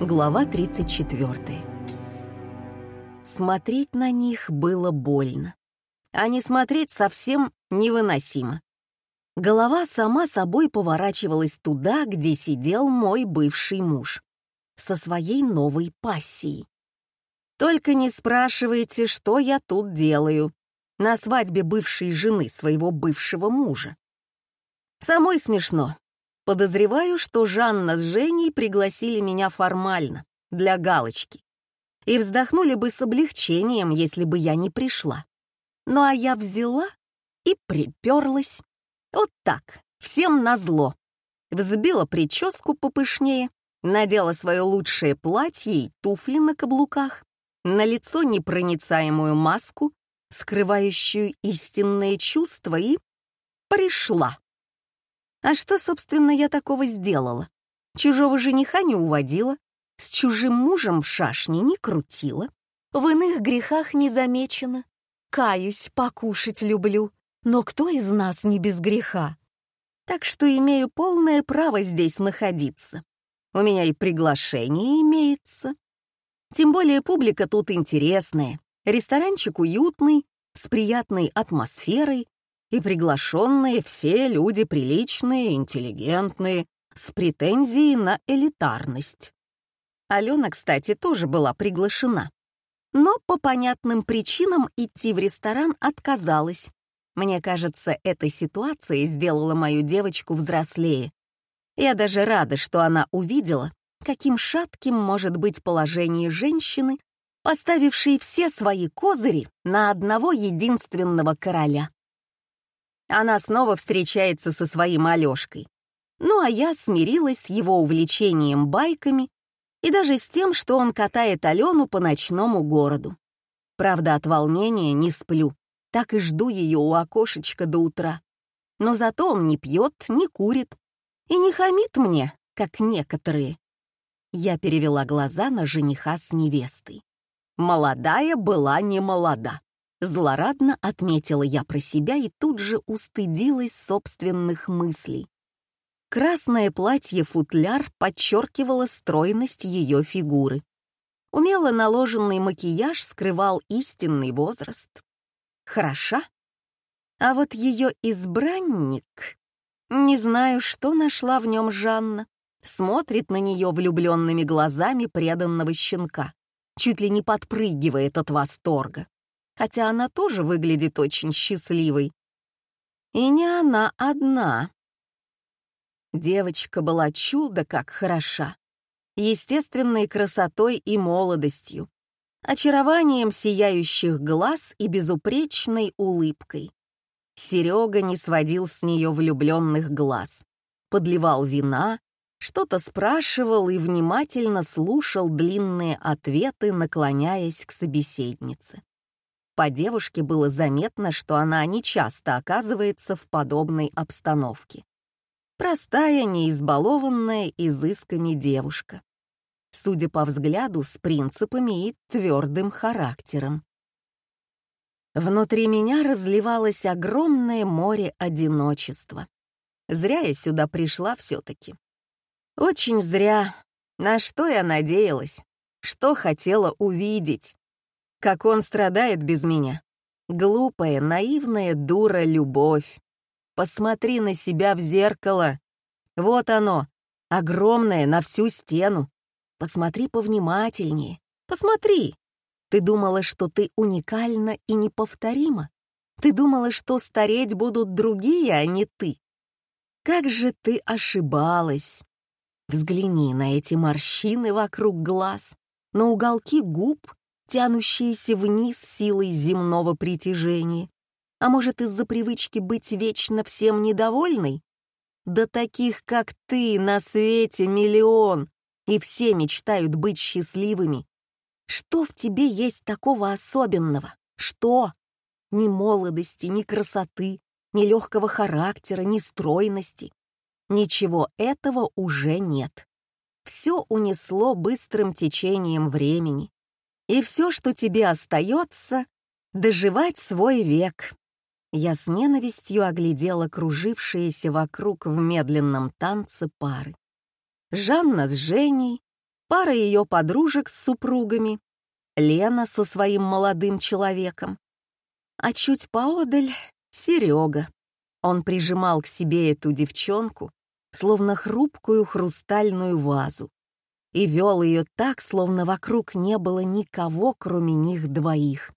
Глава 34. Смотреть на них было больно, а не смотреть совсем невыносимо. Голова сама собой поворачивалась туда, где сидел мой бывший муж, со своей новой пассией. Только не спрашивайте, что я тут делаю на свадьбе бывшей жены своего бывшего мужа. Самой смешно, Подозреваю, что Жанна с Женей пригласили меня формально, для галочки. И вздохнули бы с облегчением, если бы я не пришла. Ну а я взяла и приперлась. Вот так, всем назло. Взбила прическу попышнее, надела свое лучшее платье и туфли на каблуках, на лицо непроницаемую маску, скрывающую истинные чувства, и пришла. А что, собственно, я такого сделала? Чужого жениха не уводила, с чужим мужем шашни не крутила, в иных грехах не замечена. Каюсь, покушать люблю, но кто из нас не без греха? Так что имею полное право здесь находиться. У меня и приглашение имеется. Тем более публика тут интересная, ресторанчик уютный, с приятной атмосферой, и приглашенные все люди приличные, интеллигентные, с претензией на элитарность. Алена, кстати, тоже была приглашена. Но по понятным причинам идти в ресторан отказалась. Мне кажется, эта ситуация сделала мою девочку взрослее. Я даже рада, что она увидела, каким шатким может быть положение женщины, поставившей все свои козыри на одного единственного короля. Она снова встречается со своим Алёшкой. Ну а я смирилась с его увлечением байками и даже с тем, что он катает Алену по ночному городу. Правда, от волнения не сплю, так и жду ее у окошечка до утра. Но зато он не пьет, не курит и не хамит мне, как некоторые. Я перевела глаза на жениха с невестой. Молодая была не молода. Злорадно отметила я про себя и тут же устыдилась собственных мыслей. Красное платье-футляр подчеркивало стройность ее фигуры. Умело наложенный макияж скрывал истинный возраст. Хороша. А вот ее избранник... Не знаю, что нашла в нем Жанна. Смотрит на нее влюбленными глазами преданного щенка, чуть ли не подпрыгивает от восторга хотя она тоже выглядит очень счастливой. И не она одна. Девочка была чудо как хороша, естественной красотой и молодостью, очарованием сияющих глаз и безупречной улыбкой. Серега не сводил с нее влюбленных глаз, подливал вина, что-то спрашивал и внимательно слушал длинные ответы, наклоняясь к собеседнице. По девушке было заметно, что она нечасто оказывается в подобной обстановке. Простая, неизбалованная изысками девушка. Судя по взгляду, с принципами и твердым характером. Внутри меня разливалось огромное море одиночества. Зря я сюда пришла все-таки. Очень зря. На что я надеялась? Что хотела увидеть? Как он страдает без меня. Глупая, наивная дура любовь. Посмотри на себя в зеркало. Вот оно, огромное на всю стену. Посмотри повнимательнее. Посмотри. Ты думала, что ты уникальна и неповторима? Ты думала, что стареть будут другие, а не ты? Как же ты ошибалась. Взгляни на эти морщины вокруг глаз, на уголки губ тянущиеся вниз силой земного притяжения. А может, из-за привычки быть вечно всем недовольной? Да таких, как ты, на свете миллион, и все мечтают быть счастливыми. Что в тебе есть такого особенного? Что? Ни молодости, ни красоты, ни легкого характера, ни стройности. Ничего этого уже нет. Все унесло быстрым течением времени. И все, что тебе остается, доживать свой век. Я с ненавистью оглядела кружившиеся вокруг в медленном танце пары. Жанна с Женей, пара ее подружек с супругами, Лена со своим молодым человеком. А чуть поодаль — Серега. Он прижимал к себе эту девчонку, словно хрупкую хрустальную вазу, и вел ее так, словно вокруг не было никого, кроме них двоих.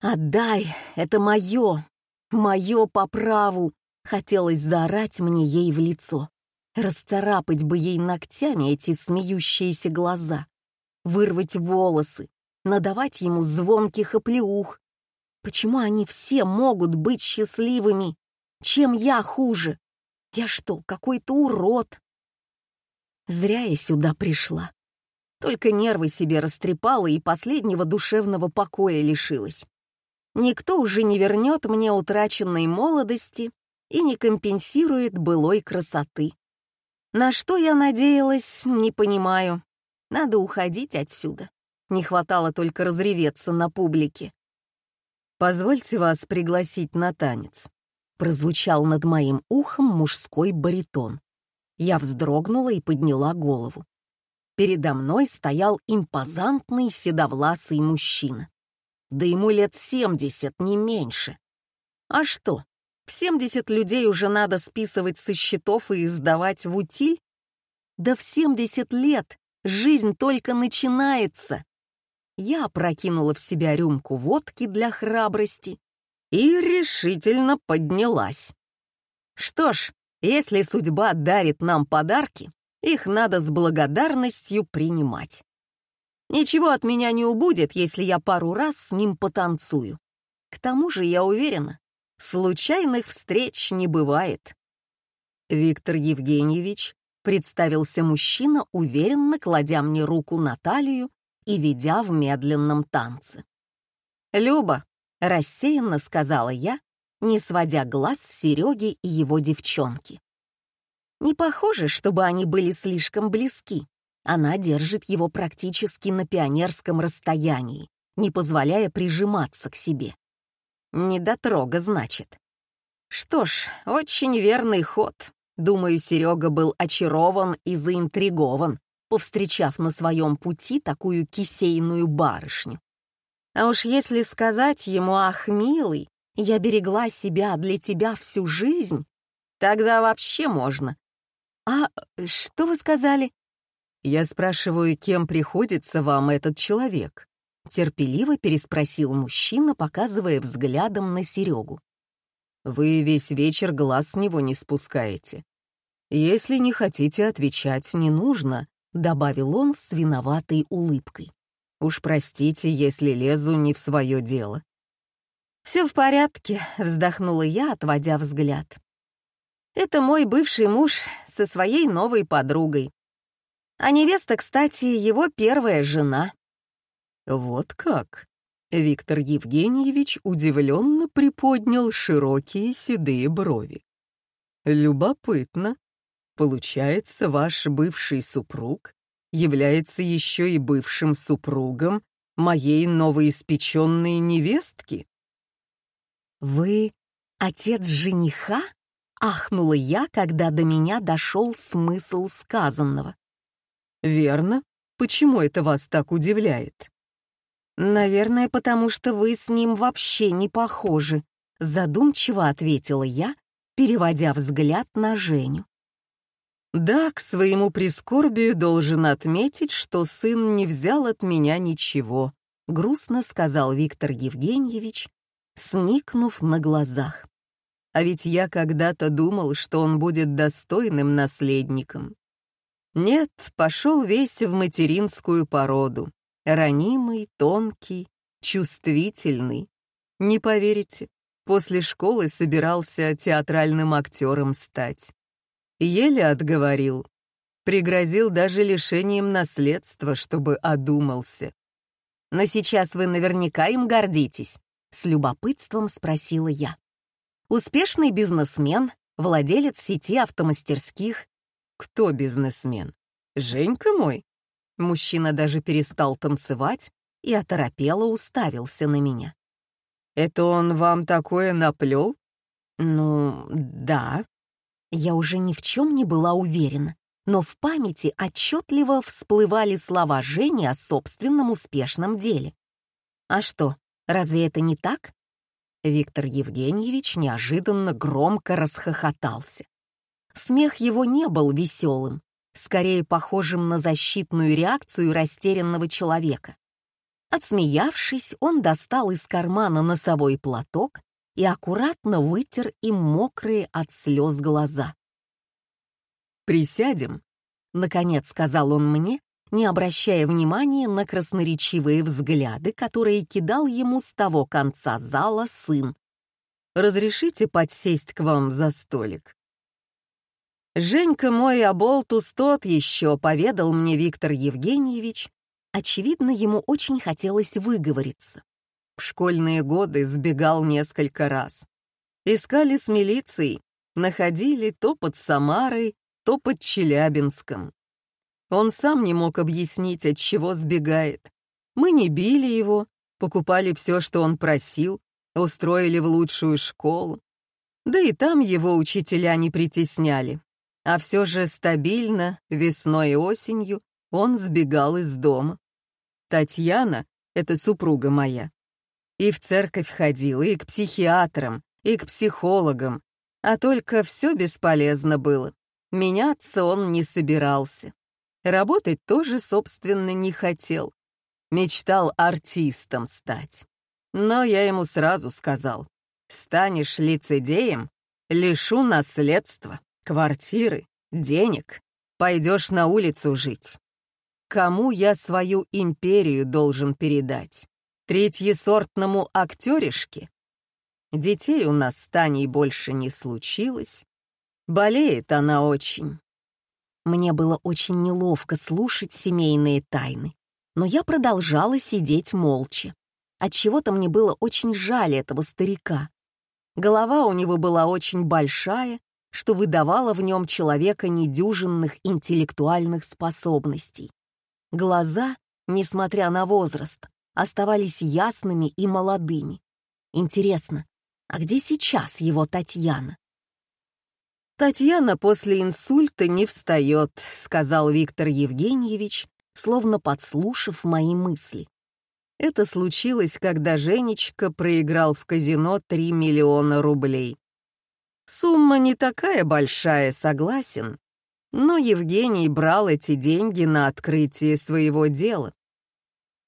«Отдай, это мое, мое по праву!» — хотелось заорать мне ей в лицо. Расцарапать бы ей ногтями эти смеющиеся глаза, вырвать волосы, надавать ему звонких оплеух. Почему они все могут быть счастливыми? Чем я хуже? Я что, какой-то урод? Зря я сюда пришла. Только нервы себе растрепала и последнего душевного покоя лишилась. Никто уже не вернет мне утраченной молодости и не компенсирует былой красоты. На что я надеялась, не понимаю. Надо уходить отсюда. Не хватало только разреветься на публике. «Позвольте вас пригласить на танец», — прозвучал над моим ухом мужской баритон. Я вздрогнула и подняла голову. Передо мной стоял импозантный седовласый мужчина. Да ему лет семьдесят, не меньше. А что, в 70 людей уже надо списывать со счетов и сдавать в утиль? Да в 70 лет жизнь только начинается. Я прокинула в себя рюмку водки для храбрости и решительно поднялась. Что ж, если судьба дарит нам подарки, их надо с благодарностью принимать. Ничего от меня не убудет, если я пару раз с ним потанцую. К тому же я уверена, Случайных встреч не бывает. Виктор Евгеньевич представился мужчина, уверенно кладя мне руку на талию и ведя в медленном танце. «Люба», — рассеянно сказала я, не сводя глаз с Сереги и его девчонки. Не похоже, чтобы они были слишком близки. Она держит его практически на пионерском расстоянии, не позволяя прижиматься к себе. Недотрога, значит. Что ж, очень верный ход. Думаю, Серега был очарован и заинтригован, повстречав на своем пути такую кисейную барышню. А уж если сказать ему, ах, милый, я берегла себя для тебя всю жизнь, тогда вообще можно. А что вы сказали? Я спрашиваю, кем приходится вам этот человек? Терпеливо переспросил мужчина, показывая взглядом на Серегу. «Вы весь вечер глаз с него не спускаете. Если не хотите отвечать, не нужно», — добавил он с виноватой улыбкой. «Уж простите, если лезу не в свое дело». «Все в порядке», — вздохнула я, отводя взгляд. «Это мой бывший муж со своей новой подругой. А невеста, кстати, его первая жена». «Вот как?» Виктор Евгеньевич удивленно приподнял широкие седые брови. «Любопытно. Получается, ваш бывший супруг является еще и бывшим супругом моей новоиспеченной невестки?» «Вы отец жениха?» — ахнула я, когда до меня дошел смысл сказанного. «Верно. Почему это вас так удивляет?» «Наверное, потому что вы с ним вообще не похожи», — задумчиво ответила я, переводя взгляд на Женю. «Да, к своему прискорбию должен отметить, что сын не взял от меня ничего», — грустно сказал Виктор Евгеньевич, сникнув на глазах. «А ведь я когда-то думал, что он будет достойным наследником. Нет, пошел весь в материнскую породу, Ранимый, тонкий, чувствительный. Не поверите, после школы собирался театральным актером стать. Еле отговорил. Пригрозил даже лишением наследства, чтобы одумался. «Но сейчас вы наверняка им гордитесь», — с любопытством спросила я. «Успешный бизнесмен, владелец сети автомастерских». «Кто бизнесмен? Женька мой?» Мужчина даже перестал танцевать и оторопело уставился на меня. «Это он вам такое наплел?» «Ну, да». Я уже ни в чем не была уверена. но в памяти отчетливо всплывали слова Жени о собственном успешном деле. А что, разве это не так? Виктор Евгеньевич неожиданно громко расхохотался. Смех его не был веселым, скорее похожим на защитную реакцию растерянного человека. Отсмеявшись, он достал из кармана носовой платок и аккуратно вытер им мокрые от слез глаза. «Присядем», — наконец сказал он мне, не обращая внимания на красноречивые взгляды, которые кидал ему с того конца зала сын. «Разрешите подсесть к вам за столик?» «Женька мой оболтус тот еще», — поведал мне Виктор Евгеньевич. Очевидно, ему очень хотелось выговориться. В школьные годы сбегал несколько раз. Искали с милицией, находили то под Самарой, то под Челябинском. Он сам не мог объяснить, от чего сбегает. Мы не били его, покупали все, что он просил, устроили в лучшую школу. Да и там его учителя не притесняли. А все же стабильно, весной и осенью, он сбегал из дома. Татьяна, это супруга моя, и в церковь ходила, и к психиатрам, и к психологам, а только все бесполезно было. Меняться он не собирался. Работать тоже, собственно, не хотел. Мечтал артистом стать. Но я ему сразу сказал, станешь лицедеем, лишу наследства, квартиры, денег, пойдешь на улицу жить. Кому я свою империю должен передать? Третьесортному актеришке? Детей у нас с Таней больше не случилось. Болеет она очень. Мне было очень неловко слушать семейные тайны, но я продолжала сидеть молча. Отчего-то мне было очень жаль этого старика. Голова у него была очень большая, что выдавало в нем человека недюжинных интеллектуальных способностей. Глаза, несмотря на возраст, оставались ясными и молодыми. Интересно, а где сейчас его Татьяна? «Татьяна после инсульта не встает», — сказал Виктор Евгеньевич, словно подслушав мои мысли. Это случилось, когда Женечка проиграл в казино 3 миллиона рублей. Сумма не такая большая, согласен, но Евгений брал эти деньги на открытие своего дела.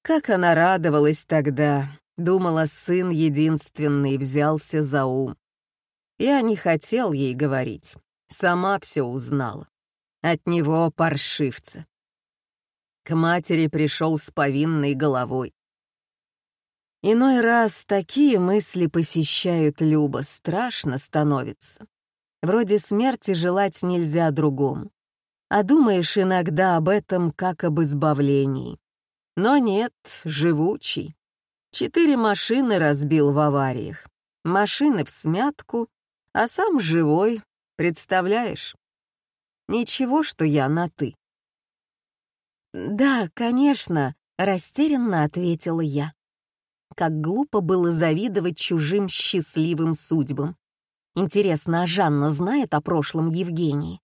Как она радовалась тогда, думала, сын единственный взялся за ум. Я не хотел ей говорить. Сама все узнала. От него паршивца. К матери пришел с повинной головой. Иной раз такие мысли посещают Люба, страшно становится. Вроде смерти желать нельзя другому. А думаешь иногда об этом как об избавлении. Но нет, живучий. Четыре машины разбил в авариях. Машины в смятку, а сам живой, представляешь? Ничего, что я на «ты». «Да, конечно», — растерянно ответила я. Как глупо было завидовать чужим счастливым судьбам. Интересно, а Жанна знает о прошлом Евгении?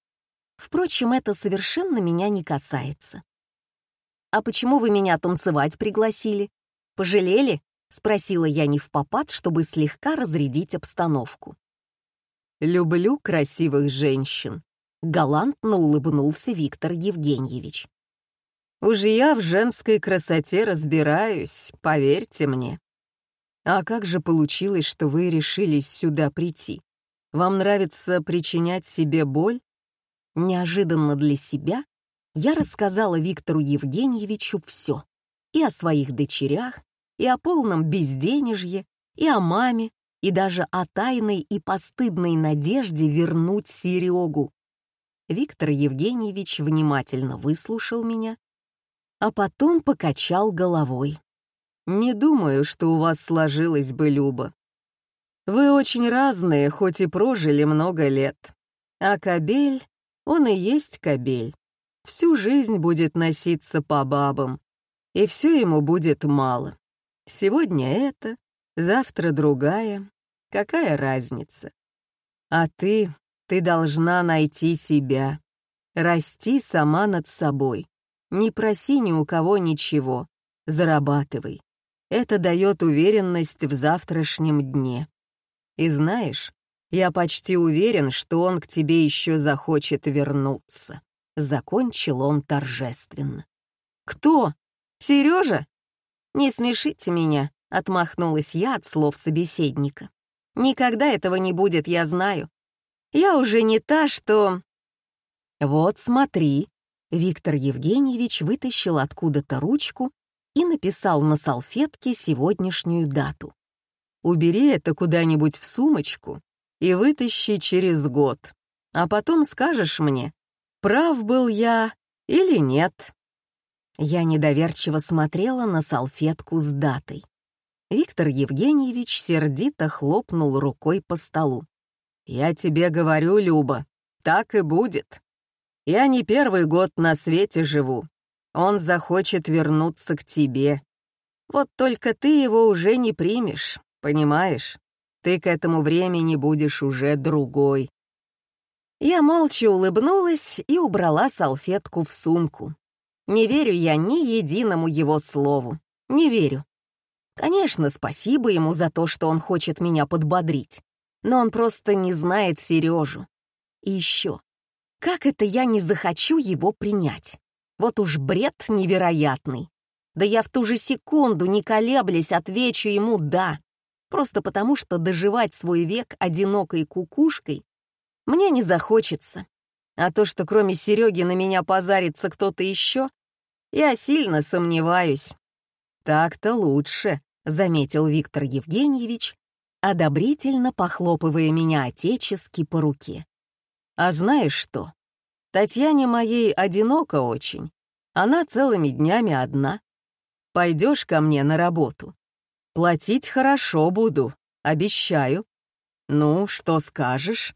Впрочем, это совершенно меня не касается. «А почему вы меня танцевать пригласили? Пожалели?» — спросила я не в попад, чтобы слегка разрядить обстановку. «Люблю красивых женщин», — галантно улыбнулся Виктор Евгеньевич. «Уж я в женской красоте разбираюсь, поверьте мне». «А как же получилось, что вы решились сюда прийти? Вам нравится причинять себе боль?» Неожиданно для себя я рассказала Виктору Евгеньевичу все. И о своих дочерях, и о полном безденежье, и о маме, и даже о тайной и постыдной надежде вернуть Серегу. Виктор Евгеньевич внимательно выслушал меня, а потом покачал головой. «Не думаю, что у вас сложилось бы, Люба. Вы очень разные, хоть и прожили много лет. А кабель, он и есть кабель. Всю жизнь будет носиться по бабам, и все ему будет мало. Сегодня это, завтра другая, Какая разница? А ты, ты должна найти себя. Расти сама над собой. Не проси ни у кого ничего. Зарабатывай. Это дает уверенность в завтрашнем дне. И знаешь, я почти уверен, что он к тебе еще захочет вернуться. Закончил он торжественно. «Кто? Сережа?» «Не смешите меня», — отмахнулась я от слов собеседника. «Никогда этого не будет, я знаю. Я уже не та, что...» «Вот смотри», — Виктор Евгеньевич вытащил откуда-то ручку и написал на салфетке сегодняшнюю дату. «Убери это куда-нибудь в сумочку и вытащи через год, а потом скажешь мне, прав был я или нет». Я недоверчиво смотрела на салфетку с датой. Виктор Евгеньевич сердито хлопнул рукой по столу. «Я тебе говорю, Люба, так и будет. Я не первый год на свете живу. Он захочет вернуться к тебе. Вот только ты его уже не примешь, понимаешь? Ты к этому времени будешь уже другой». Я молча улыбнулась и убрала салфетку в сумку. Не верю я ни единому его слову. Не верю. Конечно, спасибо ему за то, что он хочет меня подбодрить но он просто не знает Сережу. И еще, как это я не захочу его принять? Вот уж бред невероятный. Да я в ту же секунду, не колеблясь, отвечу ему «да», просто потому что доживать свой век одинокой кукушкой мне не захочется. А то, что кроме Сереги на меня позарится кто-то еще, я сильно сомневаюсь. «Так-то лучше», — заметил Виктор Евгеньевич одобрительно похлопывая меня отечески по руке. «А знаешь что? Татьяне моей одиноко очень. Она целыми днями одна. Пойдешь ко мне на работу. Платить хорошо буду, обещаю. Ну, что скажешь?»